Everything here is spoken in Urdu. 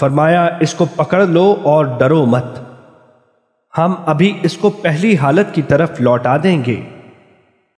فرمایا، اس کو پکڑ لو اور ڈرو مت۔ ہم ابھی اس کو پہلی حالت کی طرف لوٹا دیں گے۔